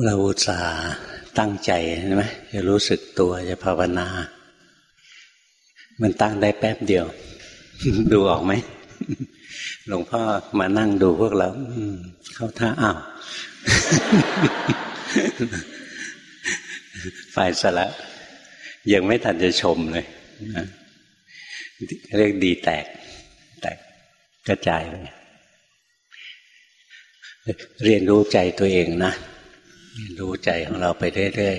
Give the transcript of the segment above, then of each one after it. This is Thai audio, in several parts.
เราอุตส่าห์ตั้งใจใช่ไหมจะรู้สึกตัวจะภาวนา มันตั้งได้แป๊บเดียว ดูออกไหมหลวงพ่อมานั่งดูพวกเราเข้าท่าอ้าวฝ่ายสละ ยังไม่ทันจะชมเลยเรียกดีแตก แตกกระจายเลยเรียนรู้ใจตัวเองนะ เรียนรู้ใจของเราไปเรื่อย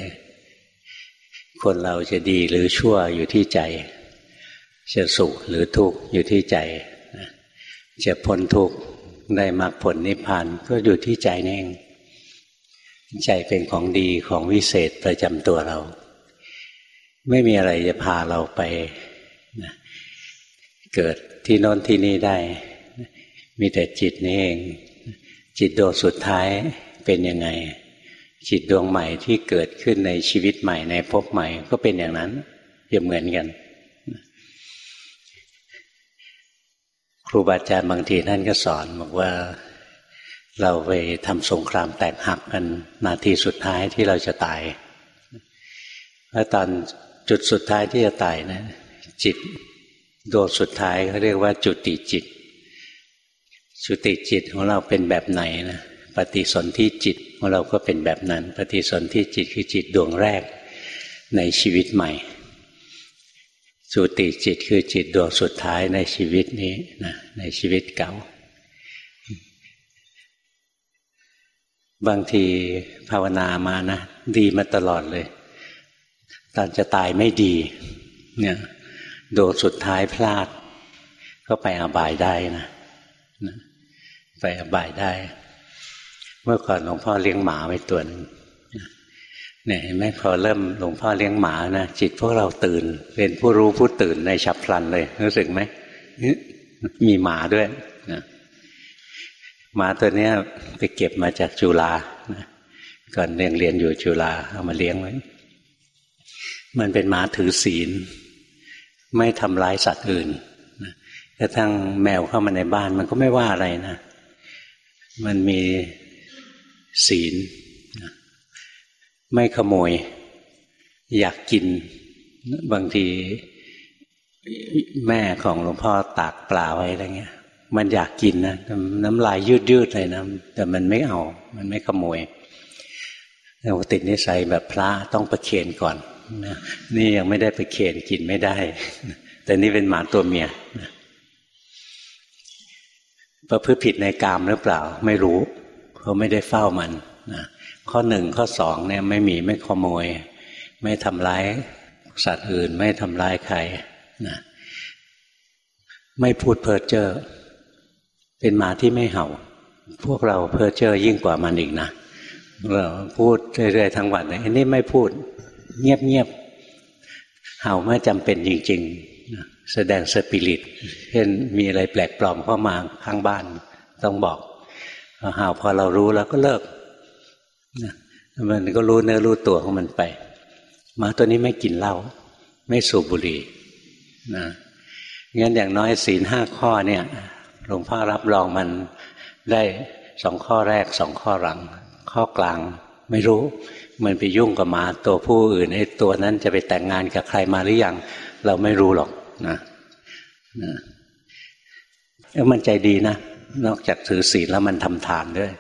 ๆ คนเราจะดีหรือชั่วอยู่ที่ใจ จะสุขหรือทุกข์อยู่ที่ใจ จะพ้นทุกข์ได้มรรคผลนิพพานก็อยู่ที่ใจนี่เองใจเป็นของดีของวิเศษประจำตัวเรา ไม่มีอะไรจะพาเราไปเกิดที่โน้นที่นี่ได้ มีแต่จิตนี่เอง จิตดวงสุดท้ายเป็นยังไง จิตดวงใหม่ที่เกิดขึ้นในชีวิตใหม่ในภพใหม่ ก็เป็นอย่างนั้นจะเหมือนกัน ครูบาอาจารย์บางทีท่านก็สอนบอกว่าเราไปทำสงครามแตกหักกันนาทีสุดท้ายที่เราจะตายแล้วตอนจุดสุดท้ายที่จะตายนะ จิตดวงสุดท้ายเขาเรียกว่าจุติจิต จุติจิตของเราเป็นแบบไหนนะ ปฏิสนธิจิตของเราก็เป็นแบบนั้น ปฏิสนธิจิตคือจิตดวงแรกในชีวิตใหม่จุติจิตคือจิตดวงสุดท้ายในชีวิตนี้นะในชีวิตเก่า บางทีภาวนามานะ ดีมาตลอดเลย ตอนจะตายไม่ดี เนี่ยดวงสุดท้ายพลาด ก็ไปอบายได้นะ ไปอบายได้ เมื่อก่อนหลวงพ่อเลี้ยงหมาไว้ตัวนึงเนี่ยเห็นไหมพอเริ่มหลวงพ่อเลี้ยงหมานะจิตพวกเราตื่น เป็นผู้รู้ผู้ตื่นในฉับพลันเลย รู้สึกไหมมีหมาด้วยนะหมาตัวเนี้ยไปเก็บมาจากจุฬาก่อนเรียนเรียนอยู่จุฬาเอามาเลี้ยงไว้ มันเป็นหมาถือศีล ไม่ทำร้ายสัตว์อื่นกระทั่งแมวเข้ามาในบ้านมันก็ไม่ว่าอะไรนะ มันมี ศีลไม่ขโมย อยากกิน บางทีแม่ของหลวงพ่อตากปลาไว้อะไรเงี้ย มันอยากกินนะน้ำลายยืดยืดเลยนะแต่มันไม่เอา มันไม่ขโมยเราติดนิสัยแบบพระต้องประเคนก่อนนะนี่ยังไม่ได้ประเคนกินไม่ได้ แต่นี่เป็นหมาตัวเมียประพฤติผิดในกามหรือเปล่า ไม่รู้ เขาไม่ได้เฝ้ามันนะข้อหนึ่งข้อสองเนี่ยไม่มีไม่ขโมย ไม่ทำร้ายสัตว์อื่น ไม่ทำร้ายใครนะไม่พูดเพ้อเจ้อเป็นหมาที่ไม่เห่า พวกเราเพ้อเจ้อยิ่งกว่ามันอีกนะเราพูดเรื่อยๆทั้งวันอันนี้ไม่พูดเงียบๆเห่าเมื่อจำเป็นจริงๆ แสดงสปิริตเช่นมีอะไรแปลกปลอมเข้ามาข้างบ้านต้องบอก ห่าพอเรารู้แล้วก็เลิกมันก็รู้เนื้อรู้ตัวของมันไปมาตัวนี้ไม่กินเหล้าไม่สูบบุหรี่นะงั้นอย่างน้อยศีลห้าข้อเนี่ยหลวงพ่อรับรองมันได้สองข้อแรกสองข้อหลัง ข้อกลางไม่รู้มันไปยุ่งกับหมาตัวผู้อื่นไอ้ตัวนั้นจะไปแต่งงานกับใครมาหรือยัง เราไม่รู้หรอกนะนะแล้วมันใจดีนะ นอกจากถือศีลแล้วมันทำทานด้วย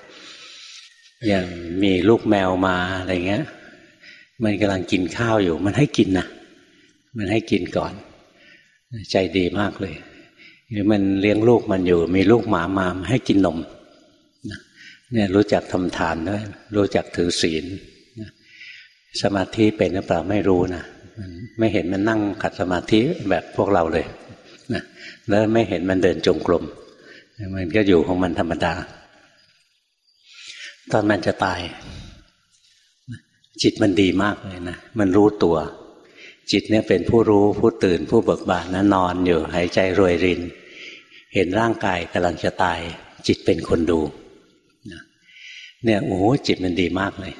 อย่างมีลูกแมวมาอะไรเงี้ย มันกำลังกินข้าวอยู่ มันให้กินนะมันให้กินก่อน ใจดีมากเลยหรือมันเลี้ยงลูกมันอยู่ มีลูกหมามาให้กินนมเนี่ยรู้จักทำทานด้วยรู้จักถือศีลสมาธิเป็นหรือเปล่าไม่รู้นะไม่เห็นมันนั่งขัดสมาธิแบบพวกเราเลยนะแล้วไม่เห็นมันเดินจงกรม มันก็อยู่ของมันธรรมดา ตอนมันจะตาย จิตมันดีมากเลยนะมันรู้ตัว จิตเนี่ยเป็นผู้รู้ผู้ตื่นผู้เบิกบานนะนอนอยู่หายใจรวยริน เห็นร่างกายกำลังจะตาย จิตเป็นคนดูเนี่ยโอ้จิตมันดีมากเลย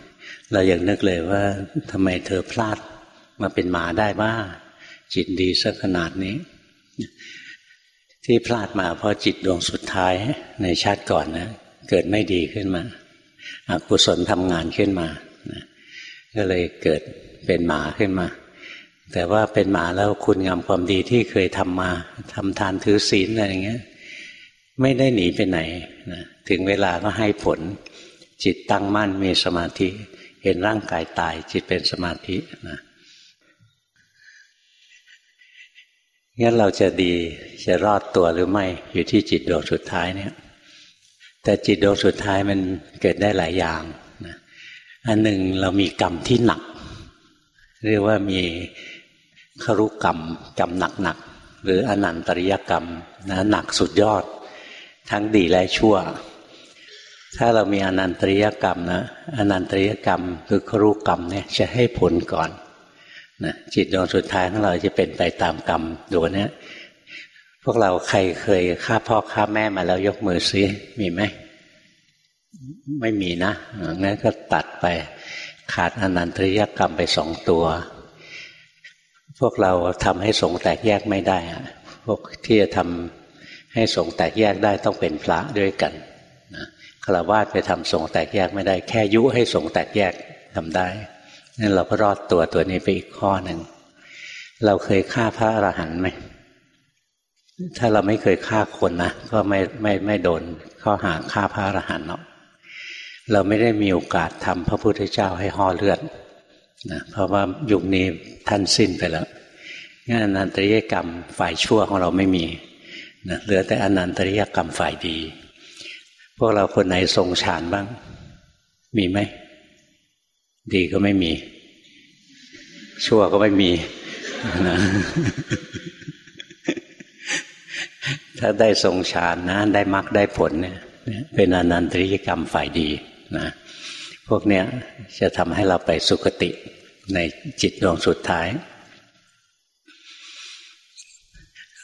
เราอยากนึกเลยว่าทำไมเธอพลาดมาเป็นหมาได้บ้าจิตดีสักขนาดนี้ ที่พลาดมาเพราะจิตดวงสุดท้ายในชาติก่อนนะเกิดไม่ดีขึ้นมาอกุศลทำงานขึ้นมาก็เลยเกิดเป็นหมาขึ้นมา แต่ว่าเป็นหมาแล้วคุณงามความดีที่เคยทำมาทำทานถือศีลอะไรอย่างเงี้ย ไม่ได้หนีไปไหนนะถึงเวลาก็ให้ผล จิตตั้งมั่นมีสมาธิ เห็นร่างกายตาย จิตเป็นสมาธินะ งั้นเราจะดีจะรอดตัวหรือไม่อยู่ที่จิตดวงสุดท้ายเนี่ย แต่จิตดวงสุดท้ายมันเกิดได้หลายอย่างนะอันหนึ่งเรามีกรรมที่หนัก เรียกว่ามีครุกรรมกรรมหนักๆหรืออนันตริยกรรมนะหนักสุดยอด ทั้งดีและชั่ว ถ้าเรามีอนันตริยกรรมนะอนันตริยกรรมคือครุกรรมเนี่ยจะให้ผลก่อน นะจิตดวงสุดท้ายของเราจะเป็นไปตามกรรมดวงนี้พวกเราใครเคยฆ่าพ่อฆ่าแม่มาแล้วยกมือซิมีไหมไม่มีนะงั้นก็ตัดไป ขาดอนันตริยกรรมไปสองตัว พวกเราทำให้สงแตกแยกไม่ได้พวกที่จะทำให้สงแตกแยกได้ต้องเป็นพระด้วยกันนะฆราวาสไปทำสงแตกแยกไม่ได้ แค่ยุให้สงแตกแยกทำได้ นั่นเราก็รอดตัวตัวนี้ไปอีกข้อหนึ่ง เราเคยฆ่าพระอรหันต์ไหม ถ้าเราไม่เคยฆ่าคนนะก็ไม่ไม่ไม่โดนข้อหาฆ่าพระอรหันต์หรอก เราไม่ได้มีโอกาสทำพระพุทธเจ้าให้ห่อเลือดนะเพราะว่ายุคนี้ท่านสิ้นไปแล้วงั้นอนันตริยกรรมฝ่ายชั่วของเราไม่มีนะเหลือแต่อนันตริยกรรมฝ่ายดี พวกเราคนไหนทรงฌานบ้าง มีไหม ดีก็ไม่มี ชั่วก็ไม่มีนะถ้าได้ทรงฌานนะได้มรรคได้ผลเนี่ย เป็นอนันตริยกรรมฝ่ายดีนะพวกเนี้ยจะทำให้เราไปสุคติในจิตดวงสุดท้าย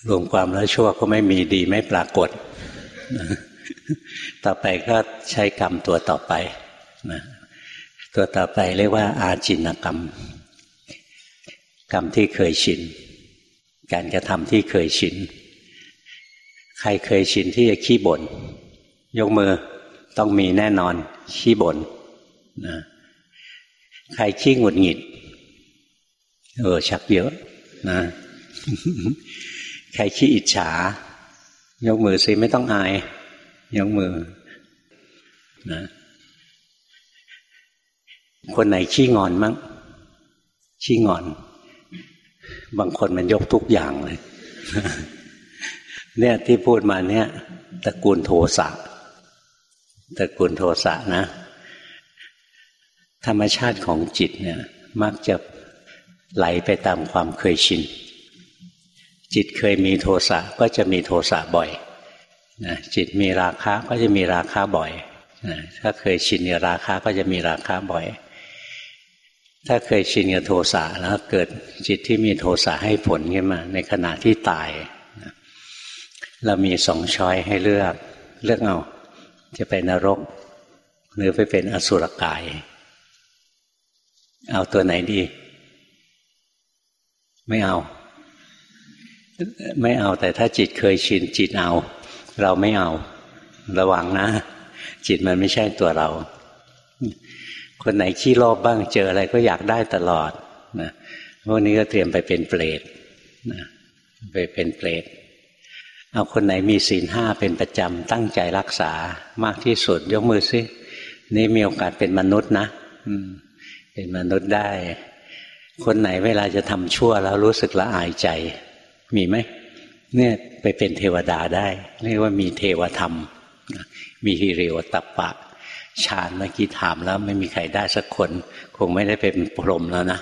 รวมความแล้วชั่วก็ไม่มีดีไม่ปรากฏ ต่อไปก็ใช้กรรมตัวต่อไปนะ ตัวต่อไปเรียกว่า อาจินกรรม กรรมที่เคยชิน การกระทำที่เคยชิน ใครเคยชินที่จะขี้บ่นยกมือต้องมีแน่นอน ขี้บ่นนะใครขี้หงุดหงิด เออชักเยอะนะใครขี้อิจฉา ยกมือสิไม่ต้องอาย ยกมือนะ คนไหนขี้งอนมั้งขี้งอน บางคนมันยกทุกอย่างเลย เนี่ยที่พูดมาเนี่ยตระกูลโทสะตระกูลโทสะนะ ธรรมชาติของจิตเนี่ย มักจะไหลไปตามความเคยชิน จิตเคยมีโทสะก็จะมีโทสะบ่อยนะจิตมีราคะก็จะมีราคะบ่อยนะถ้าเคยชินในราคะก็จะมีราคะบ่อย ถ้าเคยชินกับโทสะแล้วเกิดจิตที่มีโทสะให้ผลขึ้นมา ในขณะที่ตาย เรามีสองช้อยให้เลือก เลือกเอา จะไปนรก หรือไปเป็นอสุรกาย เอาตัวไหนดี ไม่เอา ไม่เอาแต่ถ้าจิตเคยชินจิตเอา เราไม่เอา ระวังนะ จิตมันไม่ใช่ตัวเรา คนไหนขี้โลภบ้างเจออะไรก็อยากได้ตลอดนะพวกนี้ก็เตรียมไปเป็นเปรตนะไปเป็นเปรตเอาคนไหนมีศีลห้าเป็นประจำตั้งใจรักษามากที่สุด ยกมือซินี่มีโอกาสเป็นมนุษย์นะเป็นมนุษย์ได้ คนไหนเวลาจะทำชั่วแล้วรู้สึกละอายใจ มีไหมเนี่ยไปเป็นเทวดาได้ เรียกว่ามีเทวธรรม มีฮิริโอตปปะ ฌานเมื่อกี้ถามแล้วไม่มีใครได้สักคน คงไม่ได้เป็นพรหมแล้วนะ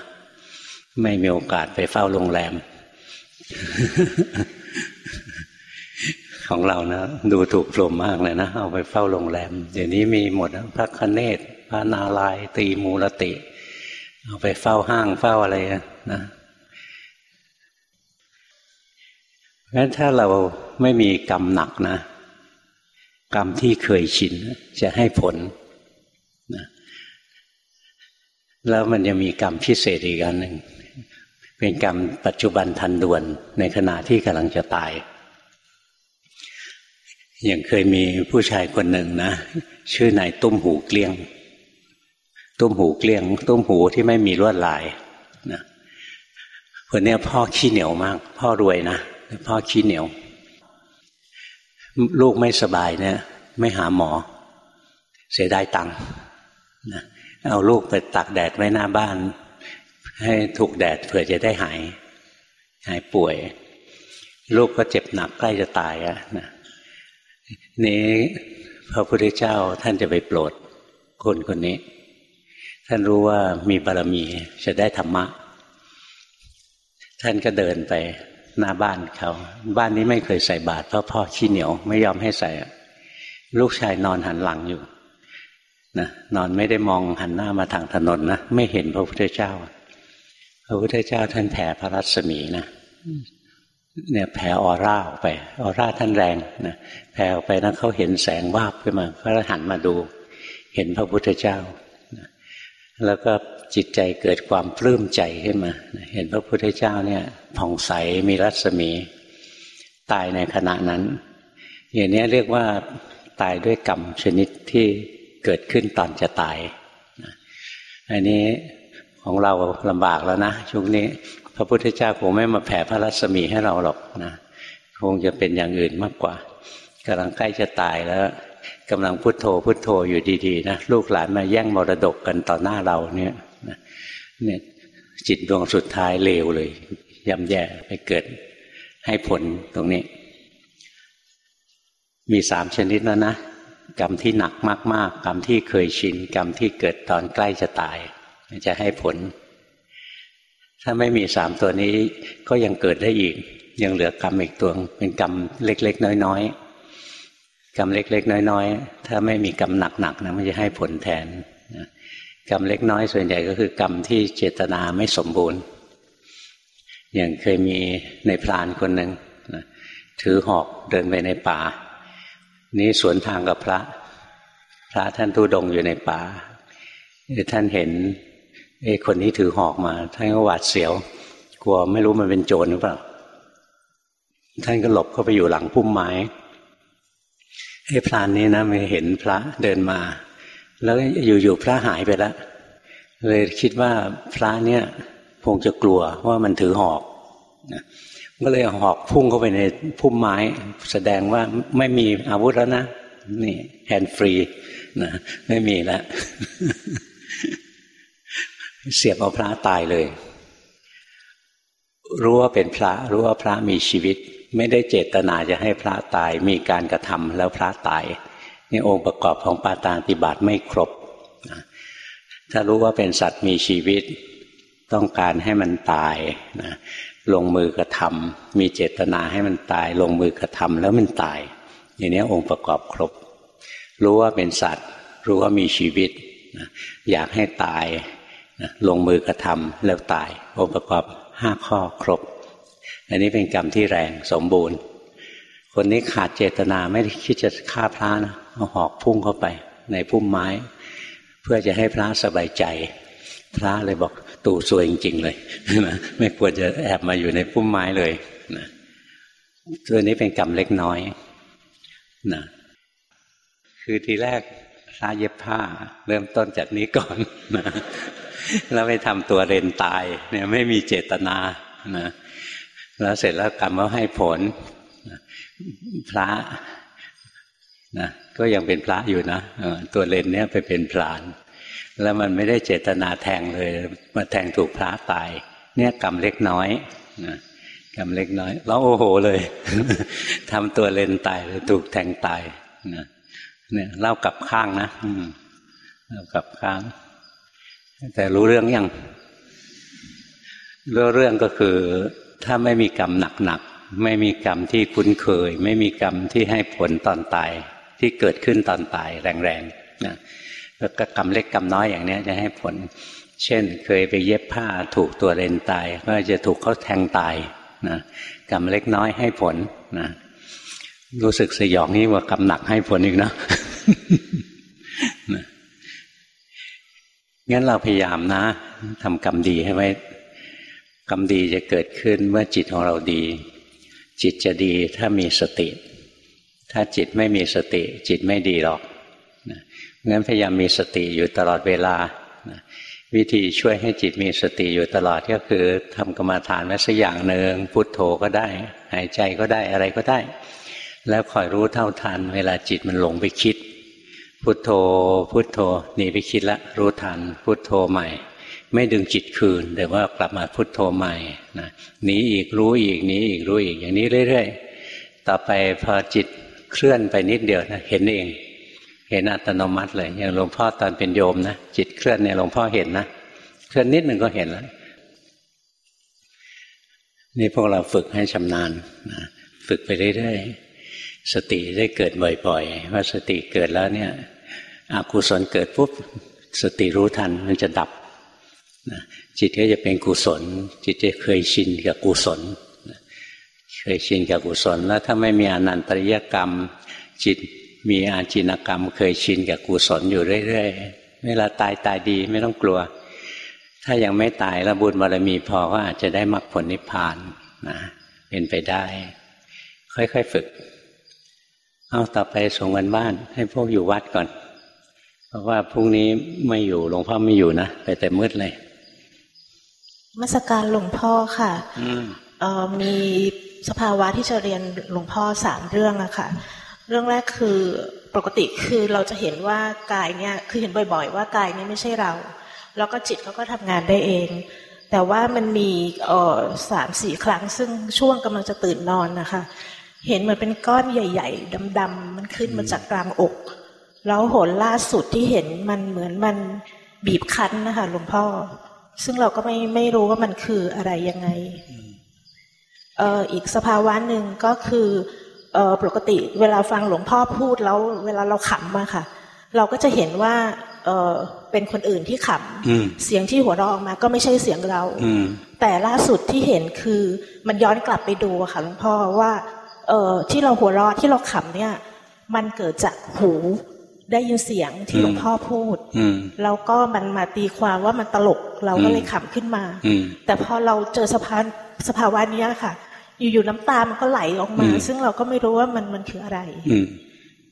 ไม่มีโอกาสไปเฝ้าโรงแรม ของเรานะดูถูกพรหมมากเลยนะเอาไปเฝ้าโรงแรม เดี๋ยวนี้มีหมดพระคเนศพระนาลายตีมูลติ เอาไปเฝ้าห้างเฝ้าอะไรนะงั้นถ้าเราไม่มีกรรมหนักนะ กรรมที่เคยชินจะให้ผลนะแล้วมันยังมีกรรมพิเศษอีกอันหนึ่งเป็นกรรมปัจจุบันทันด่วนในขณะที่กำลังจะตาย อย่างเคยมีผู้ชายคนหนึ่งนะ ชื่อนายตุ้มหูเกลี้ยง ตุ้มหูเกลี้ยง ตุ้มหูที่ไม่มีลวดลายนะคนนี้พ่อขี้เหนียวมาก พ่อรวยนะพ่อขี้เหนียว ลูกไม่สบายเนี่ย ไม่หาหมอ เสียดายตังค์เอาลูกไปตักแดดไว้หน้าบ้าน ให้ถูกแดดเผื่อจะได้หาย หายป่วย ลูกก็เจ็บหนักใกล้จะตายอะนะนี้พระพุทธเจ้าท่านจะไปโปรดคนคนนี้ ท่านรู้ว่ามีบารมีจะได้ธรรมะ ท่านก็เดินไป หน้าบ้านเขา บ้านนี้ไม่เคยใส่บาตรเพราะพ่อขี้เหนียวไม่ยอมให้ใส่ ลูกชายนอนหันหลังอยู่นะนอนไม่ได้มองหันหน้ามาทางถนนนะไม่เห็นพระพุทธเจ้า พระพุทธเจ้าท่านแผ่พระรัศมีนะเนี่ยแผ่ออร่าออกไป ออร่าท่านแรงนะแผ่ออกไปนะเขาเห็นแสงวาบขึ้นมาเขาหันมาดู เห็นพระพุทธเจ้า แล้วก็ จิตใจเกิดความปลื้มใจขึ้นมา เห็นพระพุทธเจ้าเนี่ยผ่องใสมีรัศมี ตายในขณะนั้น อย่างนี้เรียกว่าตายด้วยกรรมชนิดที่เกิดขึ้นตอนจะตายอันนี้ของเราลำบากแล้วนะช่วงนี้ พระพุทธเจ้าคงไม่มาแผ่พระรัศมีให้เราหรอกนะคงจะเป็นอย่างอื่นมากกว่ากำลังใกล้จะตายแล้วกำลังพุโทโธพุโทโธอยู่ดีๆนะลูกหลานมาแย่งมรดกกันต่อหน้าเราเนี่ย เนี่ยจิตดวงสุดท้ายเลวเลยย่ำแย่ไปเกิดให้ผลตรงนี้ มีสามชนิดแล้วนะกรรมที่หนักมาก ๆ กรรมที่เคยชิน กรรมที่เกิดตอนใกล้จะตาย จะให้ผล ถ้าไม่มีสามตัวนี้ก็ยังเกิดได้อีก ยังเหลือกรรมอีกตัวเป็นกรรมเล็ก ๆ น้อย ๆ กรรมเล็ก ๆ น้อย ๆ ถ้าไม่มีกรรมหนัก ๆ นะมันจะให้ผลแทน กรรมเล็กน้อยส่วนใหญ่ก็คือกรรมที่เจตนาไม่สมบูรณ์ อย่างเคยมีในพรานคนหนึ่งถือหอกเดินไปในป่า นี้สวนทางกับพระ พระท่านทุดงอยู่ในป่าท่านเห็นไอ้คนนี้ถือหอกมา ท่านก็หวาดเสียว กลัวไม่รู้มันเป็นโจรหรือเปล่า ท่านก็หลบเข้าไปอยู่หลังพุ่มไม้ไอ้พรานนี้นะไม่เห็นพระเดินมา แล้วอยู่ๆพระหายไปแล้วเลยคิดว่าพระเนี่ยคงจะกลัวว่ามันถือหอกนะก็เลยหอกพุ่งเข้าไปในพุ่มไม้ แสดงว่าไม่มีอาวุธแล้วนะนี่แฮนด์ฟรีนะไม่มีแล้วเสียบเอาพระตายเลย รู้ว่าเป็นพระ รู้ว่าพระมีชีวิต ไม่ได้เจตนาจะให้พระตาย มีการกระทำแล้วพระตาย นี่องค์ประกอบของปาตาติบาตไม่ครบ ถ้ารู้ว่าเป็นสัตว์มีชีวิต ต้องการให้มันตายนะลงมือกระทำมีเจตนาให้มันตาย ลงมือกระทำแล้วมันตาย อย่างนี้องค์ประกอบครบ รู้ว่าเป็นสัตว์ รู้ว่ามีชีวิตอยากให้ตายลงมือกระทำแล้วตาย องค์ประกอบห้าข้อครบ อันนี้เป็นกรรมที่แรงสมบูรณ์ คนนี้ขาดเจตนาไม่ได้คิดจะฆ่าพระนะ หอกพุ่งเข้าไป ในพุ่มไม้ เพื่อจะให้พระสบายใจ พระเลยบอกตู่ซวยจริง ๆ เลยนะไม่ควรจะแอบมาอยู่ในพุ่มไม้เลยนะตัวนี้เป็นกรรมเล็กน้อยนะคือทีแรกพระเย็บผ้า เริ่มต้นจากนี้ก่อนนะแล้วไปทำตัวเรนตาย เนี่ยไม่มีเจตนานะแล้วเสร็จแล้วกรรมก็ให้ผล พระ นะก็ยังเป็นพระอยู่นะตัวเลนเนี้ยไปเป็นพราน แล้วมันไม่ได้เจตนาแทงเลยมาแทงถูกพระตาย เนี่ยกรรมเล็กน้อยนะกรรมเล็กน้อยร้องโอ้โหเลยทำตัวเลนตายเลยถูกแทงตายนะเนี่ยเล่ากลับข้างนะเล่ากลับข้าง แต่รู้เรื่องยังรู้เรื่องก็คือถ้าไม่มีกรรมหนักๆไม่มีกรรมที่คุ้นเคย ไม่มีกรรมที่ให้ผลตอนตาย ที่เกิดขึ้นตอนตายแรงๆนะแล้วก็กรรมเล็กกรรมน้อยอย่างนี้จะให้ผล เช่น เคยไปเย็บผ้าถูกตัวเรนตาย ก็จะถูกเขาแทงตายนะกรรมเล็กน้อยให้ผลนะรู้สึกสยองนี้ว่ากรรมหนักให้ผลอีกนะนะงั้นเราพยายามนะทำกรรมดีให้ไว้ กรรมดีจะเกิดขึ้นเมื่อจิตของเราดี จิตจะดีถ้ามีสติ ถ้าจิตไม่มีสติ จิตไม่ดีหรอกงั้นพยายามมีสติอยู่ตลอดเวลาวิธีช่วยให้จิตมีสติอยู่ตลอดก็คือทำกรรมฐานไว้สักอย่างหนึ่งพุทโธก็ได้ หายใจก็ได้อะไรก็ได้ แล้วคอยรู้เท่าทัน เวลาจิตมันหลงไปคิด พุทโธ พุทโธหนีไปคิดละรู้ทัน พุทโธใหม่ ไม่ดึงจิตคืนแต่ว่ากลับมาพุทโธใหม่นะหนีอีกรู้อีกหนีอีกรู้อีกอย่างนี้เรื่อย ๆ ต่อไปพอจิต เคลื่อนไปนิดเดียวนะเห็นเอง เห็นอัตโนมัติเลย อย่างหลวงพ่อตอนเป็นโยมนะจิตเคลื่อนเนี่ยหลวงพ่อเห็นนะเคลื่อนนิดหนึ่งก็เห็นแล้วนี่พวกเราฝึกให้ชำนาญนะฝึกไปเรื่อยๆสติได้เกิดบ่อยๆว่าสติเกิดแล้วเนี่ยอกุศลเกิดปุ๊บสติรู้ทันมันจะดับนะจิตก็จะเป็นกุศล จิตจะเคยชินกับกุศล ยชินกับกุศลแล้วถ้าไม่มีอนันตริยกรรม จิตมีอาจินกรรม เคยชินกับกุศลอยู่เรื่อยๆเวลาตายตายดีไม่ต้องกลัว ถ้ายังไม่ตายแล้วบุญบารมีพอก็อาจจะได้มรรคผลนิพพานนะเป็นไปได้ ค่อยๆฝึก เอาต่อไปส่งกันบ้าน ให้พวกอยู่วัดก่อน เพราะว่าพรุ่งนี้ไม่อยู่หลวงพ่อไม่อยู่นะไปแต่มืดเลยมสการหลวงพ่อค่ะมี สภาวะที่จะเรียนหลวงพ่อสามเรื่องอะค่ะ เรื่องแรกคือปกติคือเราจะเห็นว่ากายเนี่ยคือเห็นบ่อย ๆ ว่ากายเนี้ไม่ใช่เรา แล้วก็จิตเขาก็ทำงานได้เอง แต่ว่ามันมีเออสามสี่ครั้งซึ่งช่วงกำลังจะตื่นนอนนะคะ เห็นเหมือนเป็นก้อนใหญ่ ๆดำๆมันขึ้นมาจากกลางอก แล้วหนล่าสุดที่เห็นมันเหมือนมันบีบคั้นนะคะหลวงพ่อ ซึ่งเราก็ไม่ไม่รู้ว่ามันคืออะไรยังไง อออีกสภาวะหนึ่งก็คือปกติเวลาฟังหลวงพ่อพูดแล้วเวลาเราขำมาค่ะ เราก็จะเห็นว่าเออเป็นคนอื่นที่ขำเสียงที่หัวเราะออกมาก็ไม่ใช่เสียงเราแต่ล่าสุดที่เห็นคือมันย้อนกลับไปดูค่ะหลวงพ่อว่าเออที่เราหัวเราะที่เราขำเนี่ย มันเกิดจากหูได้ยินเสียงที่หลวงพ่อพูดแล้วก็มันมาตีความว่ามันตลกเราก็เลยขำขึ้นมา แต่พอเราเจอสภาสภาวะนี้ค่ะ อยู่ๆน้ำตามันก็ไหลออกมา ซึ่งเราก็ไม่รู้ว่ามันมันคืออะไร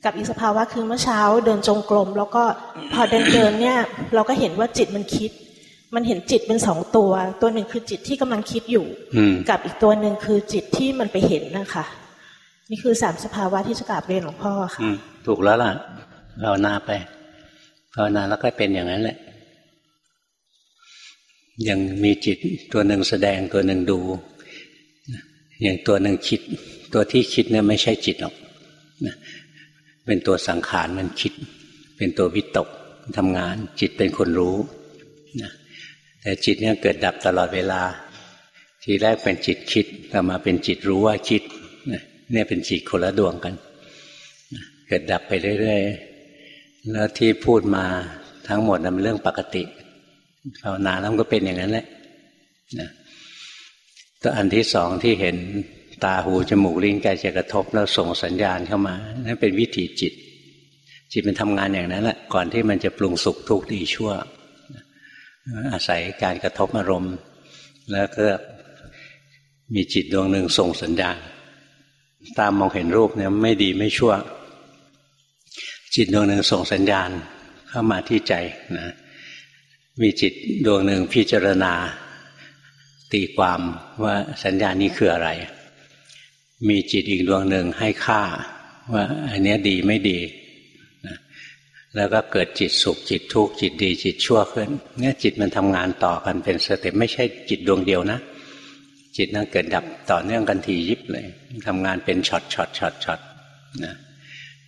กับอีกสภาวะคือเมื่อเช้าเดินจงกรมแล้วก็พอเดินเดินเนี่ย เราก็เห็นว่าจิตมันคิด มันเห็นจิตเป็นสองตัว ตัวหนึ่งคือจิตที่กำลังคิดอยู่ กับอีกตัวหนึ่งคือจิตที่มันไปเห็นนะคะนี่คือสามสภาวะที่จะกราบเรียนหลวงพ่อค่ะถูกแล้วล่ะภาวนาไปภาวนาแล้วก็เป็นอย่างนั้นแหละยังมีจิตตัวหนึ่งแสดงตัวหนึ่งดู อย่างตัวหนึ่งคิด ตัวที่คิดเนี่ยไม่ใช่จิตหรอกเป็นตัวสังขารมันคิด เป็นตัววิตกทำงาน จิตเป็นคนรู้นะแต่จิตเนี่ยเกิดดับตลอดเวลา ทีแรกเป็นจิตคิดต่อมาเป็นจิตรู้ว่าคิดเนี่ยเป็นจิตคนละดวงกัน เกิดดับไปเรื่อยๆแล้วที่พูดมาทั้งหมดนั้นเป็นเรื่องปกติภาวนาแล้วก็เป็นอย่างนั้นแหละนะ อันที่สองที่เห็นตาหูจมูกลิ้นกายจะกระทบแล้วส่งสัญญาณเข้ามานั่นเป็นวิถีจิต จิตมันทำงานอย่างนั้นแหละก่อนที่มันจะปรุงสุขทุกข์ดีชั่ว อาศัยการกระทบอารมณ์ แล้วก็มีจิตดวงหนึ่งส่งสัญญาณ ตามมองเห็นรูปเนี่ยไม่ดีไม่ชั่ว จิตดวงหนึ่งส่งสัญญาณเข้ามาที่ใจนะมีจิตดวงหนึ่งพิจารณา ตีความว่าสัญญานี้คืออะไร มีจิตอีกดวงหนึ่งให้ค่า ว่าอันนี้ดีไม่ดี แล้วก็เกิดจิตสุขจิตทุกข์จิตดี จิตชั่วขึ้นเนี่ยจิตมันทำงานต่อกันเป็นสเต็ปไม่ใช่จิตดวงเดียวนะ จิตนั้นเกิดดับต่อเนื่องกันทียิบเลยทำงานเป็นช็อตช็อตช็อตช็อตนะ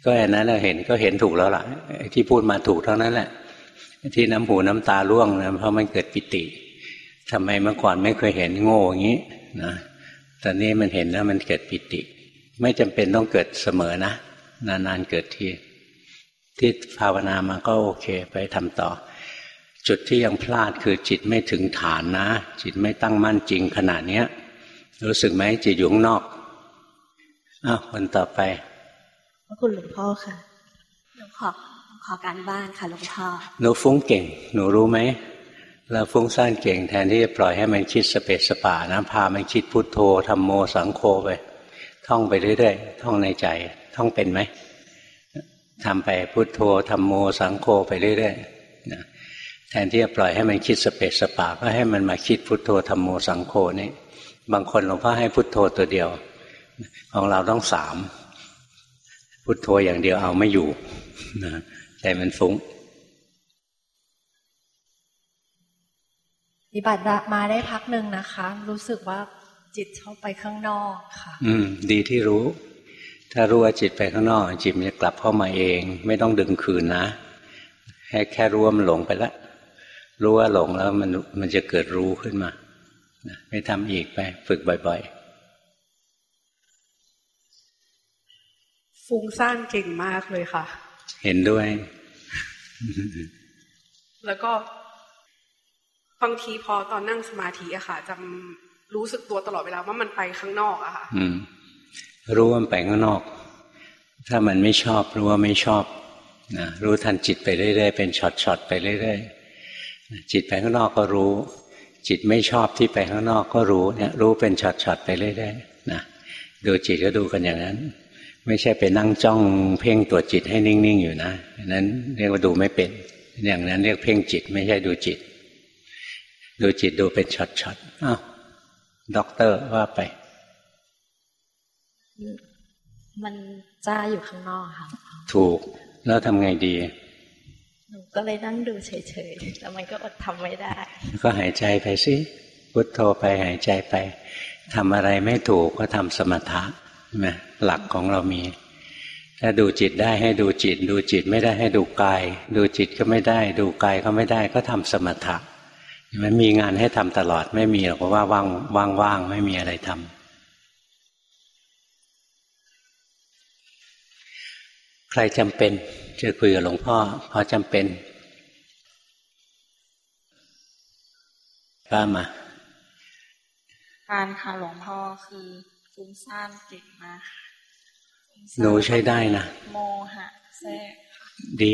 ก็อันนั้นเราเห็นก็เห็นถูกแล้วล่ะที่พูดมาถูกเท่านั้นแหละที่น้ำหูน้ำตาร่วงนะเพราะมันเกิดปิติ ทำไมเมื่อก่อนไม่เคยเห็นโง่อย่างนี้นะตอนนี้มันเห็นแล้วมันเกิดปิติ ไม่จำเป็นต้องเกิดเสมอนะ นานๆเกิดทีที่ภาวนามาก็โอเคไปทำต่อ จุดที่ยังพลาดคือจิตไม่ถึงฐานนะ จิตไม่ตั้งมั่นจริงขนาดเนี้ยรู้สึกไหมจิตอยู่ข้างนอกอ้าวคนต่อไปพระคุณหลวงพ่อค่ะหลวงขอขอการบ้านค่ะหลวงพ่อหนูฟุ้งเก่ง หนูรู้ไหม เราฟุ้งซ่านเก่งแทนที่จะปล่อยให้มันคิดสเปสสปานะพามันคิดพุทโธธรรมโมสังโฆไปท่องไปเรื่อยๆท่องในใจ ท่องเป็นไหมทำไปพุโทโธธรรมโมสังโฆไปเรื่อยๆนะแทนที่จะปล่อยให้มันคิดสเปสสปาก็ให้มันมาคิดพุทโธธรรมโมสังโฆนี่บางคนหลวงพ่อให้พุทโธตัวเดียว ของเราต้องสามพุทโธอย่างเดียวเอาไม่อยู่นะใจมันฟุ้ง ฏิบัติมาได้พักหนึ่งนะคะ รู้สึกว่าจิตเข้าไปข้างนอกค่ะ อืม ดีที่รู้ ถ้ารู้ว่าจิตไปข้างนอก จิตมันจะกลับเข้ามาเอง ไม่ต้องดึงคืนนะแค่แค่รู้ว่ามันหลงไปแล้วรู้ว่าหลงแล้วมันมันจะเกิดรู้ขึ้นมาไม่ทำอีกไป ฝึกบ่อย ๆ ฟุ้งซ่านเก่งมากเลยค่ะ เห็นด้วย แล้วก็ บางทีพอตอนนั่งสมาธิอะค่ะจำรู้สึกตัวตลอดเวลาว่ามันไปข้างนอกอะค่ะรู้ว่ามันไปข้างนอก ถ้ามันไม่ชอบรู้ว่าไม่ชอบนะรู้ทันจิตไปเรื่อยๆเป็นช็อตๆไปเรื่อยๆจิตไปข้างนอกก็รู้ จิตไม่ชอบที่ไปข้างนอกก็รู้เนี่ย รู้เป็นช็อตๆไปเรื่อยๆนะดูจิตก็ดูกันอย่างนั้น ไม่ใช่ไปนั่งจ้องเพ่งตัวจิตให้นิ่งๆอยู่นะนั้นเรียกว่าดูไม่เป็น อย่างนั้นเรียกเพ่งจิตไม่ใช่ดูจิต ดูจิตดูเป็นช็อตๆอ้าวด็อกเตอร์ว่าไป มันจ้าอยู่ข้างนอกค่ะ ถูก แล้วทำไงดี หนูก็เลยนั่งดูเฉยๆ แล้วมันก็อดทำไม่ได้ ก็หายใจไปสิ พุทโธไปหายใจไป ทำอะไรไม่ถูกก็ทำสมถะนะหลักของเรามี ถ้าดูจิตได้ให้ดูจิต ดูจิตไม่ได้ให้ดูกาย ดูจิตก็ไม่ได้ ดูกายก็ไม่ได้ ก็ทำสมถะ มันมีงานให้ทำตลอดไม่มีหรอกว่าว่างว่างว่างไม่มีอะไรทำใครจำเป็นจะคุยกับหลวงพ่อพอจำเป็นก้ามาการค่ะหลวงพ่อคือฟุ้งซ่านเก่งมากหนูใช้ได้นะโมหะแทรกดี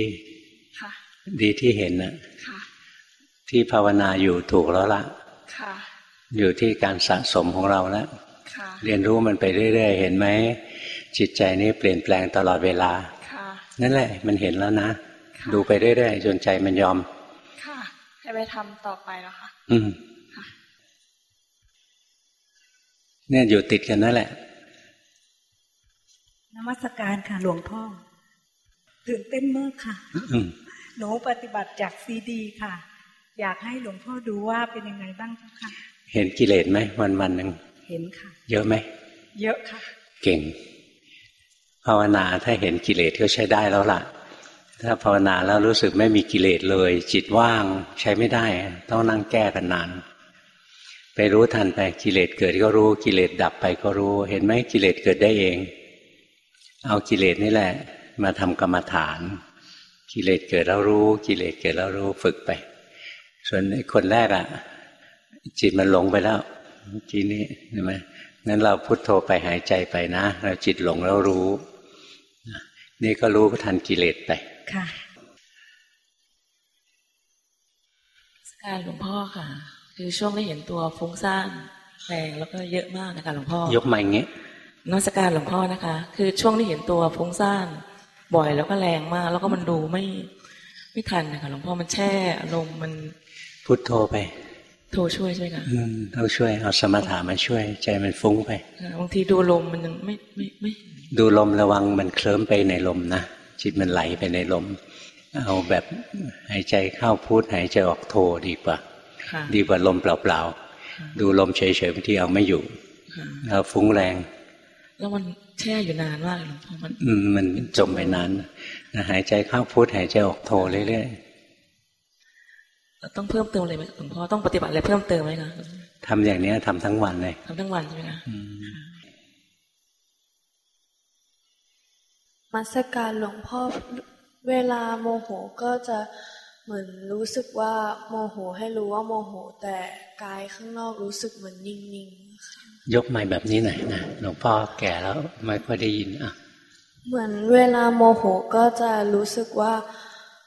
ค่ะ ดีที่เห็นนะค่ะ ที่ภาวนาอยู่ถูกแล้วล่ะค่ะ อยู่ที่การสะสมของเราแล้วเรียนรู้มันไปเรื่อยๆ เห็นไหม จิตใจนี้เปลี่ยนแปลงตลอดเวลานั่นแหละ มันเห็นแล้วนะ ดูไปเรื่อยๆ จนใจมันยอม ค่ะให้ไปทำต่อไปแล้วค่ะ อืมเนี่ยอยู่ติดกันนั่นแหละนมัสการค่ะ หลวงพ่อ ตื่นเต้นมากค่ะ หนูปฏิบัติจากซีดี ค่ะ อยากให้หลวงพ่อดูว่าเป็นยังไงบ้างค่ะ เห็นกิเลสไหมวันวันหนึ่งเห็นค่ะ เยอะไหมเยอะค่ะ เก่ง ภาวนาถ้าเห็นกิเลสก็ใช้ได้แล้วล่ะ ถ้าภาวนาแล้วรู้สึกไม่มีกิเลสเลย จิตว่างใช้ไม่ได้ ต้องนั่งแก้กันนานไปรู้ทันไปกิเลสเกิดก็รู้กิเลสดับไปก็รู้ เห็นไหมกิเลสเกิดได้เอง เอากิเลสนี่แหละ มาทำกรรมฐาน กิเลสเกิดแล้วรู้ กิเลสเกิดแล้วรู้ฝึกไป ส่วนคนแรกอะ่ะจิตมันหลงไปแล้วทีนี้เห็นไหมนั้นเราพุโทโธไปหายใจไปนะ เราจิตหลงแล้วรู้ นี่ก็รู้ทันกิเลสไป ค่ะการหลวงพ่อค่ะ คือช่วงได้เห็นตัวฟุ้งซ่านแรงแล้วก็เยอะมากนะคะหลวงพ่อ ยกมาอย่างเงี้ยนักการหลวงพ่อนะคะ คือช่วงที่เห็นตัวฟุ้งซ่านบ่อยแล้วก็แรงมาก แล้วก็มันดูไม่ไม่ทันนะคะหลวงพ่อมันแช่อารมณ์มัน พุทโธไปโทรช่วยใช่ไหมคะต้องช่วยเอาสมถะมาช่วย ใจมันฟุ้งไปบางทีดูลมมันยังไม่ไม่ไม่ ดูลมระวังมันเคลิ้มไปในลมนะจิตมันไหลไปในลม เอาแบบหายใจเข้าพูดหายใจออกโทดีกว่า ดีกว่าลมเปล่าๆดูลมเฉยๆบางทีเอาไม่อยู่เอาฟุ้งแรง แล้วมันแช่อยู่นานมากหลวงพ่อมันมันจมไปนานหายใจเข้าพูดหายใจออกโทเรื่อยๆ ต้องเพิ่มเติมอะไรไหมหลวงพ่อต้องปฏิบัติอะไรเพิ่มเติมไหมคะทำอย่างนี้ทำทั้งวันเลยทำทั้งวันใช่ไหมคะมัสการหลวงพ่อเวลาโมโหก็จะเหมือนรู้สึกว่าโมโหให้รู้ว่าโมโห แต่กายข้างนอกรู้สึกเหมือนนิ่งๆยกไม้แบบนี้หน่อยนะหลวงพ่อแก่แล้วไม่ค่อยได้ยินอะเหมือนเวลาโมโหก็จะรู้สึกว่า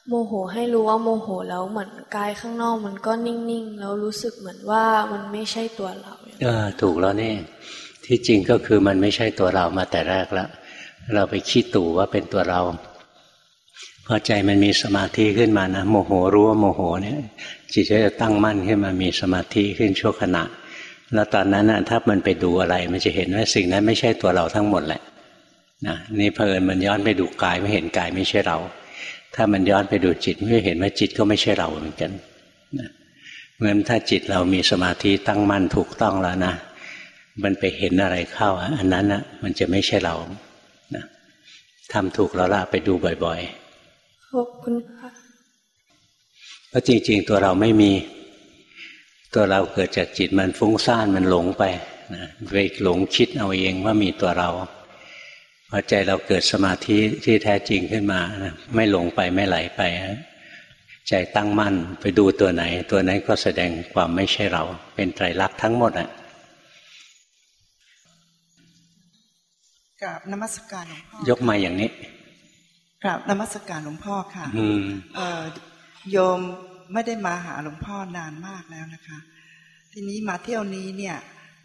โมโหให้รู้ว่าโมโหแล้วเหมือนกายข้างนอกมันก็นิ่งๆแล้วรู้สึกเหมือนว่ามันไม่ใช่ตัวเราเออถูกแล้วนี่ที่จริงก็คือมันไม่ใช่ตัวเรามาแต่แรกแล้วเราไปคิดตู่ว่าเป็นตัวเราพอใจมันมีสมาธิขึ้นมานะโมโหรู้ว่าโมโหเนี่ย จิตจะตั้งมั่นขึ้นมามีสมาธิขึ้นชั่วขณะ แล้วตอนนั้นนะถ้ามันไปดูอะไร มันจะเห็นว่าสิ่งนั้นไม่ใช่ตัวเราทั้งหมดแหละนะนี่เพลินมันย้อนไปดูกายไม่เห็นกายไม่ใช่เรา ถ้ามันย้อนไปดูจิตไม่เห็นว่าจิตก็ไม่ใช่เราเหมือนกันนะเหมือนถ้าจิตเรามีสมาธิตั้งมั่นถูกต้องแล้วนะมันไปเห็นอะไรเข้า อันนั้นนะมันจะไม่ใช่เรานะทำถูกแล้วล่ะไปดูบ่อยๆขอบคุณค่ะเพราะจริง ๆ ตัวเราไม่มี ตัวเราเกิดจากจิตมันฟุ้งซ่านมันหลงไปนะไปหลงคิดเอาเองว่ามีตัวเรา พอใจเราเกิดสมาธิที่แท้จริงขึ้นมานะไม่หลงไปไม่ไหลไปใจตั้งมั่นไปดูตัวไหน ตัวนั้นก็แสดงความไม่ใช่เรา เป็นไตรลักษณ์ทั้งหมดอะกราบนมัสการหลวงพ่อยกมาอย่างนี้กราบนมัสการหลวงพ่อค่ะอืมโยมไม่ได้มาหาหลวงพ่อนานมากแล้วนะคะ ทีนี้มาเที่ยวนี้เนี่ย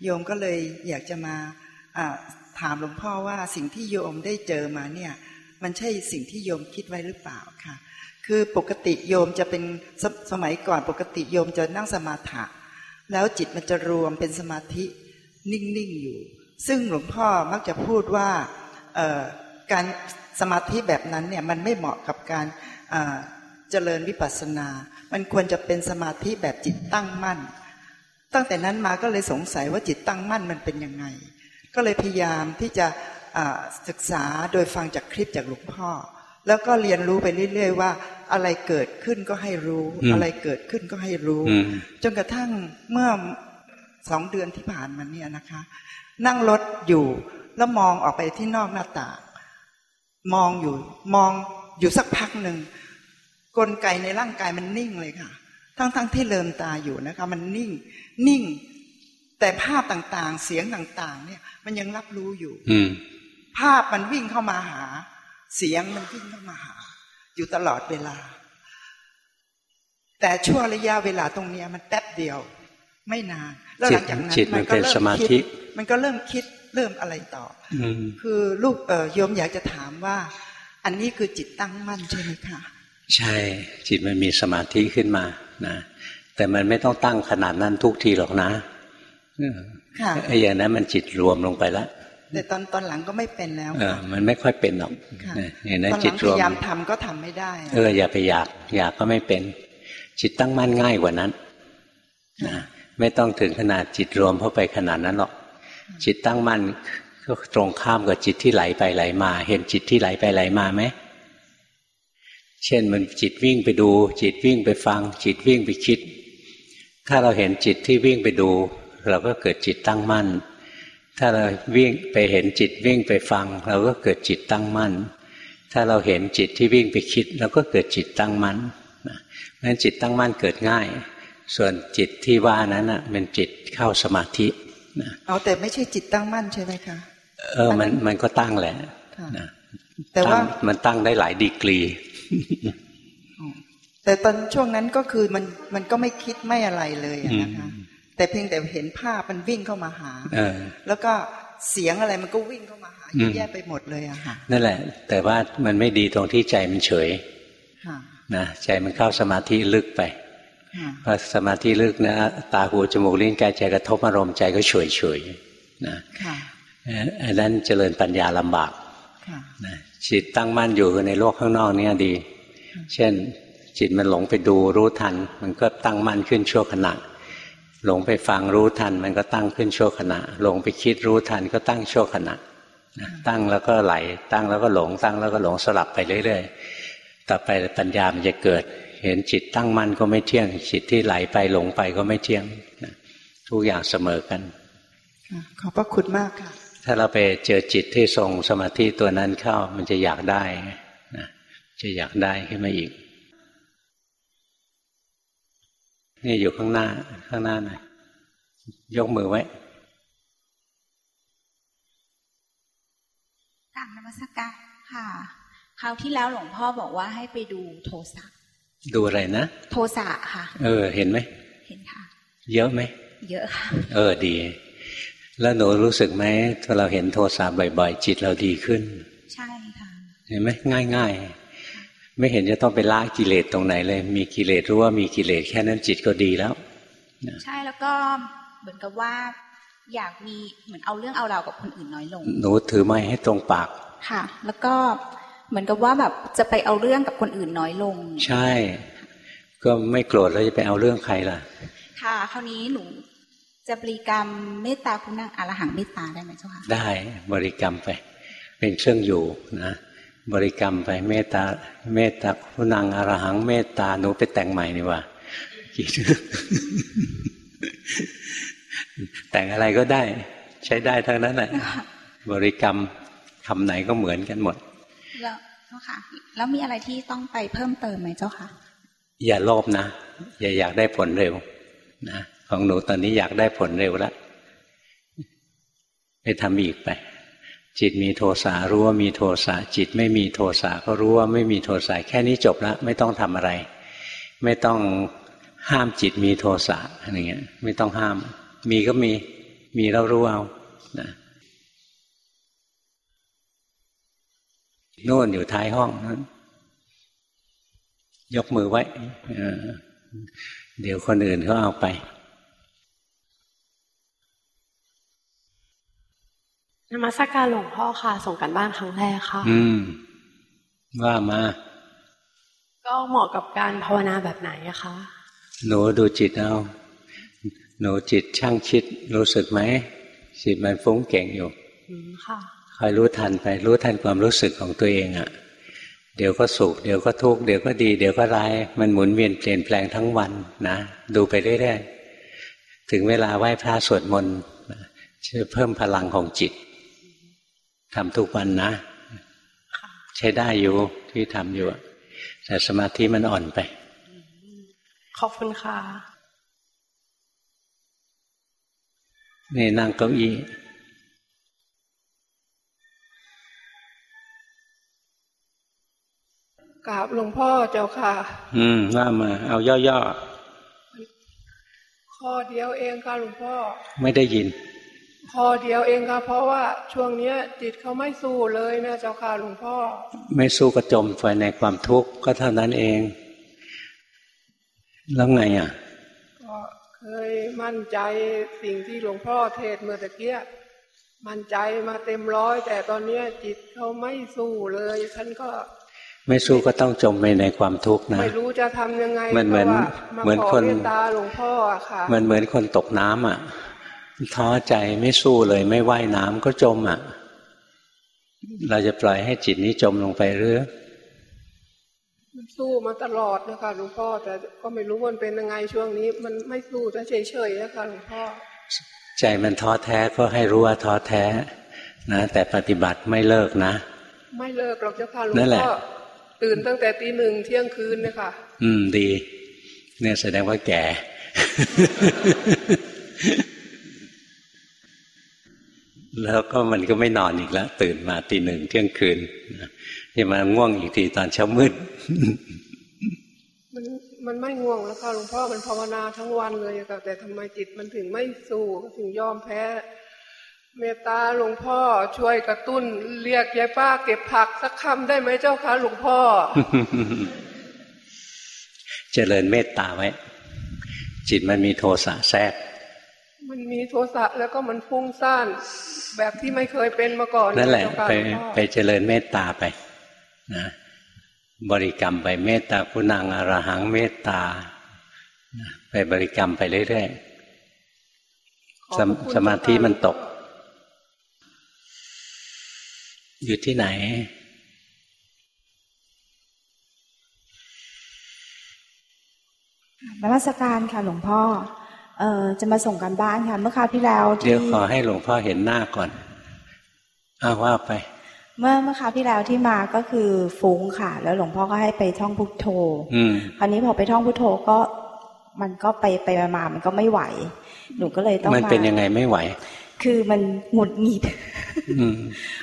โยมก็เลยอยากจะมา ถามหลวงพ่อว่าสิ่งที่โยมได้เจอมาเนี่ยมันใช่สิ่งที่โยมคิดไว้หรือเปล่าค่ะ คือปกติโยมจะเป็นสสมัยก่อนปกติโยมจะนั่งสมาธิแล้วจิตมันจะรวมเป็นสมาธินิ่งๆอยู่ ซึ่งหลวงพ่อมักจะพูดว่าการสมาธิแบบนั้นเนี่ยมันไม่เหมาะกับการเจริญวิปัสสนา มันควรจะเป็นสมาธิแบบจิตตั้งมั่น ตั้งแต่นั้นมาก็เลยสงสัยว่าจิตตั้งมั่นมันเป็นยังไง ก็เลยพยายามที่จะศึกษาโดยฟังจากคลิปจากหลวงพ่อ แล้วก็เรียนรู้ไปเรื่อย ๆ ว่า อะไรเกิดขึ้นก็ให้รู้ อะไรเกิดขึ้นก็ให้รู้ จนกระทั่งเมื่อสองเดือนที่ผ่านมาเนี่ยนะคะ นั่งรถอยู่แล้วมองออกไปที่นอกหน้าต่างมองอยู่มองอยู่สักพักหนึ่งกลไกในร่างกายมันนิ่งเลยค่ะ ทั้งๆทที่เลิมตาอยู่นะคะ มันนิ่ง นิ่ง แต่ภาพต่างๆ เสียงต่างๆ เนี่ย มันยังรับรู้อยู่ อืภาพมันวิ่งเข้ามาหา เสียงมันวิ่งเข้ามาหา อยู่ตลอดเวลา แต่ช่วงระยะเวลาตรงเนี้ย มันแป๊บเดียว ไม่นาน แล้วหลังจากนั้นมันก็เริ่มคิดมันก็เริ่มคิดเริ่มอะไรต่อคือลูกเออโยมอยากจะถามว่า อันนี้คือจิตตั้งมั่นใช่ไหมคะใช่ จิตมันมีสมาธิขึ้นมานะแต่มันไม่ต้องตั้งขนาดนั้นทุกทีหรอกนะ ไอ้อย่างนั้นมันจิตรวมลงไปแล้วแต่ตอนตอนหลังก็ไม่เป็นแล้วเออมันไม่ค่อยเป็นหรอกเห็นไหมจิตรวมพยายามทำก็ทำไม่ได้ เอออย่าไปอยาก อยากก็ไม่เป็น จิตตั้งมั่นง่ายกว่านั้นนะไม่ต้องถึงขนาดจิตรวมเข้าไปขนาดนั้นหรอกจิตตั้งมั่นก็ตรงข้ามกับจิตที่ไหลไปไหลมา เห็นจิตที่ไหลไปไหลมาไหมเช่นมันจิตวิ่งไปดู จิตวิ่งไปฟัง จิตวิ่งไปคิด ถ้าเราเห็นจิตที่วิ่งไปดู เราก็เกิดจิตตั้งมั่น ถ้าเราวิ่งไปเห็นจิตวิ่งไปฟัง เราก็เกิดจิตตั้งมั่น ถ้าเราเห็นจิตที่วิ่งไปคิดเราก็เกิดจิตตั้งมั่นนั้นจิตตั้งมั่นเกิดง่าย ส่วนจิตที่ว่านั้นอะเป็นจิตเข้าสมาธิเอาแต่ไม่ใช่จิตตั้งมั่นใช่ไหมคะเออมันมันก็ตั้งแหละแต่ว่ามันตั้งได้หลายดีกรี แต่ตอนช่วงนั้นก็คือมันมันก็ไม่คิดไม่อะไรเลยนะคะ แต่เพียงแต่เห็นภาพมันวิ่งเข้ามาหาแล้วก็เสียงอะไรมันก็วิ่งเข้ามาหาแยกไปหมดเลยอะค่ะนั่นแหละ แต่ว่ามันไม่ดีตรงที่ใจมันเฉยนะใจมันเข้าสมาธิลึกไปพอสมาธิลึกนะตาหูจมูกลิ้นกายใจกระทบอารมณ์ใจก็เฉยเฉยนะอันนั้นเจริญปัญญาลำบากนะจิตตั้งมั่นอยู่ในโลกข้างนอกนี่ดี เช่นจิตมันหลงไปดูรู้ทัน มันก็ตั้งมั่นขึ้นชั่วขณะ หลงไปฟังรู้ทันมันก็ตั้งขึ้นชั่วขณะ หลงไปคิดรู้ทันก็ตั้งชั่วขณะตั้งแล้วก็ไหล ตั้งแล้วก็หลง ตั้งแล้วก็หลงสลับไปเรื่อยๆ ต่อไปปัญญามันจะเกิด เห็นจิตตั้งมั่นก็ไม่เที่ยง จิตที่ไหลไปหลงไปก็ไม่เที่ยง ทุกอย่างเสมอกัน ขอบพระคุณมากค่ะ ถ้าเราไปเจอจิตที่ทรงสมาธิตัวนั้นเข้า มันจะอยากได้นะจะอยากได้ขึ้นมาอีก นี่อยู่ข้างหน้า ข้างหน้าหน่อยยกมือไว้กรรมนมัสการค่ะ คราวที่แล้วหลวงพ่อบอกว่าให้ไปดูโทสะ ดูอะไรนะ โทสะค่ะ เออ เห็นไหม เห็นค่ะ เยอะไหม เยอะค่ะ เออ ดี แล้วหนูรู้สึกไหมถ้าเราเห็นโทสะบ่อยๆ จิตเราดีขึ้น ใช่ค่ะ เห็นไหมง่าย ไม่เห็นจะต้องไปละกิเลสตรงไหนเลย มีกิเลสรู้ว่ามีกิเลสแค่นั้นจิตก็ดีแล้วใช่แล้วก็เหมือนกับว่า อยากมีเหมือนเอาเรื่องเอาราวกับคนอื่นน้อยลง หนูถือไม้ให้ตรงปากค่ะ แล้วก็เหมือนกับว่าแบบจะไปเอาเรื่องกับคนอื่นน้อยลง ใช่ ก็ไม่โกรธแล้วจะไปเอาเรื่องใครล่ะ ค่ะ คราวนี้หนูจะบริกรรมเมตตาคุณนางอรหังเมตตาได้ไหมเจ้าค่ะได้บริกรรมไป เป็นเครื่องอยู่นะ บริกรรมไปเมตตาเมตตาคุณนางอรหัง เมตตาหนูไปแต่งใหม่นี่ว่าแต่งอะไรก็ได้ ใช้ได้ทั้งนั้นแหละบริกรรมคำไหนก็เหมือนกันหมด แล้วเจ้าค่ะ แล้วมีอะไรที่ต้องไปเพิ่มเติมไหมเจ้าค่ะ อย่าโลภนะอย่าอยากได้ผลเร็วนะของหนูตอนนี้อยากได้ผลเร็วแล้วไปทำอีกไป จิตมีโทสะรู้ว่ามีโทสะจิตไม่มีโทสะก็รู้ว่าไม่มีโทสะแค่นี้จบแล้วไม่ต้องทำอะไร ไม่ต้องห้ามจิตมีโทสะอะไรเงี้ย ไม่ต้องห้าม มีก็มี มีแล้วรู้เอานะโน่นอยู่ท้ายห้องนั้นยกมือไว้เดี๋ยวคนอื่นเขาเอาไป นมัสกการหลวงพ่อค่ะ ส่งกันบ้านครั้งแรกค่ะ อืม ว่ามา ก็เหมาะกับการภาวนาแบบไหนอะคะ หนูดูจิตเอาหนูจิตช่างคิดรู้สึกไหมจิตมันฟุ้งเก่งอยู่ค่ะคอยรู้ทันไปรู้ทันความรู้สึกของตัวเองอะ่ะ เดี๋ยวก็สุขเดี๋ยวก็ทุกข์เดี๋ยวก็ดี เดี๋ยวก็ร้าย มันหมุนเวียนเปลี่ยนแปลงทั้งวันนะดูไปเรื่อยๆถึงเวลาไหว้พระสวดมนต์ช่วยเพิ่มพลังของจิต ทำทุกวันนะ ใช้ได้อยู่ที่ทำอยู่ แต่สมาธิมันอ่อนไป ขอบคุณค่ะ นี่นั่งเก้าอี้กราบหลวงพ่อเจ้าค่ะ อืมว่ามา เอาย่อๆข้อเดียวเองค่ะหลวงพ่อ ไม่ได้ยิน พอเดียวเองค่ะเพราะว่าช่วงเนี้ยจิตเขาไม่สู้เลยนะเจ้าค่ะหลวงพ่อ ไม่สู้ก็จมไปในความทุกข์ก็เท่านั้นเอง แล้วไงอะก็เคยมั่นใจสิ่งที่หลวงพ่อเทศเมื่อตะเกียมั่นใจมาเต็มร้อย แต่ตอนเนี้ยจิตเขาไม่สู้เลยท่านก็ ไม่สู้ก็ต้องจมไปในความทุกข์นะไม่รู้จะทำยังไงมันเหมือนเหมือนคนตาหลวงพ่อค่ะมันเหมือนคนตกน้ำอะ ท้อใจไม่สู้เลยไม่ว่ายน้ำก็จมอะ เราจะปล่อยให้จิตนี้จมลงไปหรือมันสู้มาตลอดนะคะหลวงพ่อแต่ก็ไม่รู้มันเป็นยังไงช่วงนี้ มันไม่สู้จะเฉยๆนะคะหลวงพ่อใจมันท้อแท้ก็ให้รู้ว่าท้อแท้ นะ แต่ปฏิบัติไม่เลิกนะ ไม่เลิกหรอกเจ้าค่ะหลวงพ่อตื่นตั้งแต่ตีหนึ่งเที่ยงคืนนะคะอืมดี เนี่ยแสดงว่าแก่ แล้วก็มันก็ไม่นอนอีกแล้ว ตื่นมาตีหนึ่งเที่ยงคืนจะมาง่วงอีกทีตอนเช้ามืดมันมันไม่ง่วงแล้วค่ะหลวงพ่อมันภาวนาทั้งวันเลยค่ะแต่ทำไมจิตมันถึงไม่สู้ถึงยอมแพ้ เมตตาหลวงพ่อช่วยกระตุ้น เรียกยายป้าเก็บผักสักคำได้ไหมเจ้าคะหลวงพ่อ เจริญเมตตาไว้จิตมันมีโทสะแทรก มันมีโทสะแล้วก็มันฟุ้งซ่านแบบที่ไม่เคยเป็นมาก่อนนั่นแหละไปไปเจริญเมตตาไปนะบริกรรมไปเมตตาคุณังอรหังเมตตาไปบริกรรมไปเรื่อยๆสสมาธิมันตก อยู่ที่ไหน นมัสการค่ะหลวงพ่อ เออจะมาส่งกันบ้านค่ะ เมื่อคราวที่แล้วเดี๋ยวขอให้หลวงพ่อเห็นหน้าก่อนอ้าว่าไป เมื่อเมื่อคราวที่แล้วที่มาก็คือฟุ้งค่ะ แล้วหลวงพ่อก็ให้ไปท่องพุทโธอืคราวนี้พอไปท่องพุทโธก็มันก็ไปไปมามันก็ไม่ไหว หนูก็เลยต้องมามันเป็นยังไงไม่ไหว คือมันหงุดหงิด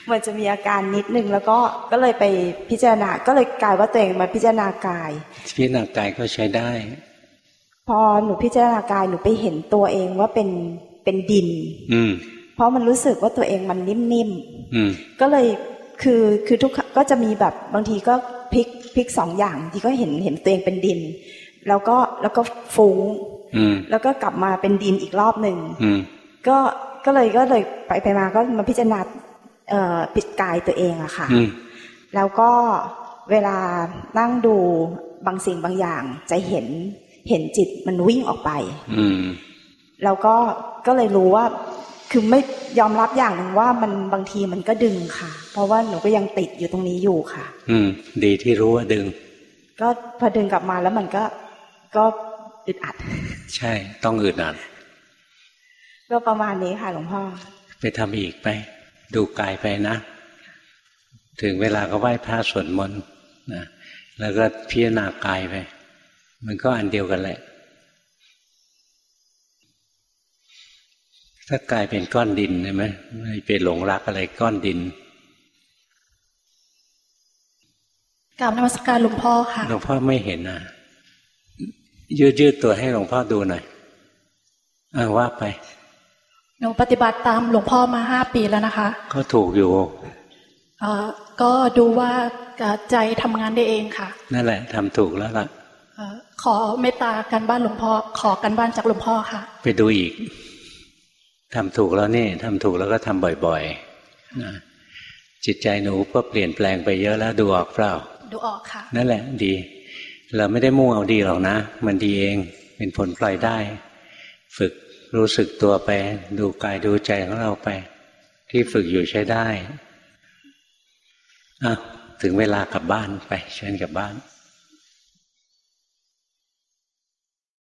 มันจะมีอาการนิดนึงแล้วก็ก็เลยไปพิจารณาก็เลยกลายว่าตัวเองมาพิจารณากาย พิจารณากายก็ใช้ได้ พอหนูพิจารณากายหนูไปเห็นตัวเองว่าเป็นเป็นดิน อืเพราะมันรู้สึกว่าตัวเองมันนิ่มๆก็เลยคือคือทุกก็จะมีแบบบางทีก็พลิกพลิกสองอย่างที่ก็เห็นเห็นตัวเองเป็นดิน แล้วก็แล้วก็ฟุ้งแล้วก็กลับมาเป็นดินอีกรอบหนึ่งก็ก็เลยก็เลยไปไปมาก็มาพิจารณาเอ่อปิดกายตัวเองอะค่ะแล้วก็เวลานั่งดูบางสิ่งบางอย่างจะเห็น เห็นจิตมันวิ่งออกไป อืแล้วก็ก็เลยรู้ว่า คือไม่ยอมรับอย่างหนึ่งว่ามันบางทีมันก็ดึงค่ะ เพราะว่าหนูก็ยังติดอยู่ตรงนี้อยู่ค่ะ อืม ดีที่รู้ว่าดึง ก็พอดึงกลับมาแล้วมันก็ก็อึดอัด ใช่ ต้องอึดอัดก็ประมาณนี้ค่ะหลวงพ่อ ไปทำอีกไป ดูกายไปนะ ถึงเวลาก็ไหว้พระสวดมนต์นะแล้วก็พิจารณากายไป มันก็อันเดียวกันแหละ ถ้ากลายเป็นก้อนดินใช่ไหมไม่ไปหลงรักอะไรก้อนดินกราบนมัสการหลวงพ่อค่ะหลวงพ่อไม่เห็นอะ ยืดยืดตัวให้หลวงพ่อดูหน่อยอาว่าไปหนูปฏิบัติตามหลวงพ่อมาห้าปีแล้วนะคะ ก็ถูกอยู่ก็ดูว่าใจทำงานได้เองค่ะ นั่นแหละทำถูกแล้วล่ะ ขอเมตตากันบ้านหลวงพ่อขอกันบ้านจากหลวงพ่อค่ะ ไปดูอีกทำถูกแล้วนี่ทำถูกแล้วก็ทำบ่อยๆนะจิตใจหนูก็เปลี่ยนแปลงไปเยอะแล้วดูออกเปล่า ดูออกค่ะ นั่นแหละดี เราไม่ได้มุ่งเอาดีหรอกนะ มันดีเองเป็นผลปล่อยได้ ฝึกรู้สึกตัวไป ดูกายดูใจของเราไป ที่ฝึกอยู่ใช้ได้อะถึงเวลากลับบ้านไปเชิญกลับบ้าน